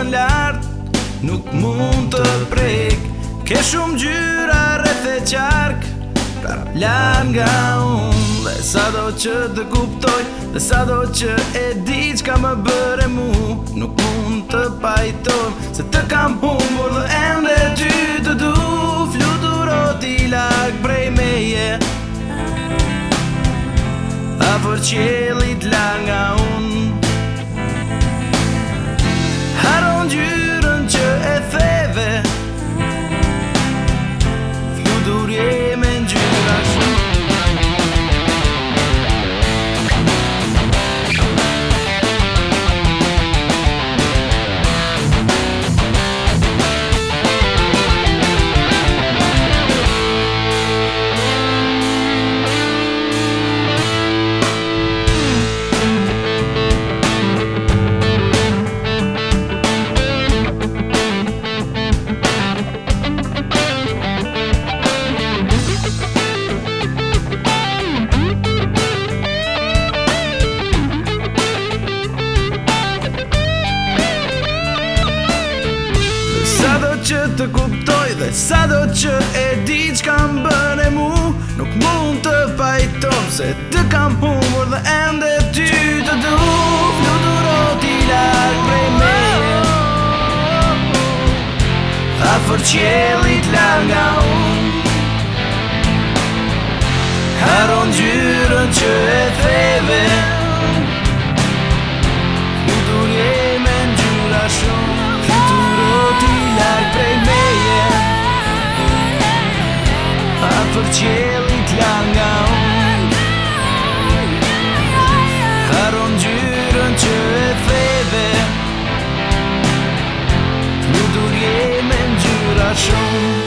kokën lartë Nuk mund të prek Ke shumë gjyra rreth e qark Lan nga unë Dhe sa do që të kuptoj Dhe sa do që e di që ka më bëre mu Nuk mund të pajtojmë Se të kam Por dhe ende ty të du Fluturo ti lak brej meje A për qelit lan nga unë që të kuptoj dhe sa do që e di që kam bërë e mu Nuk mund të fajtom se të kam humur dhe ende ty të du Fluturo t'i lartë prej me Tha fër qelit lartë nga un Haron gjyrën që e Show.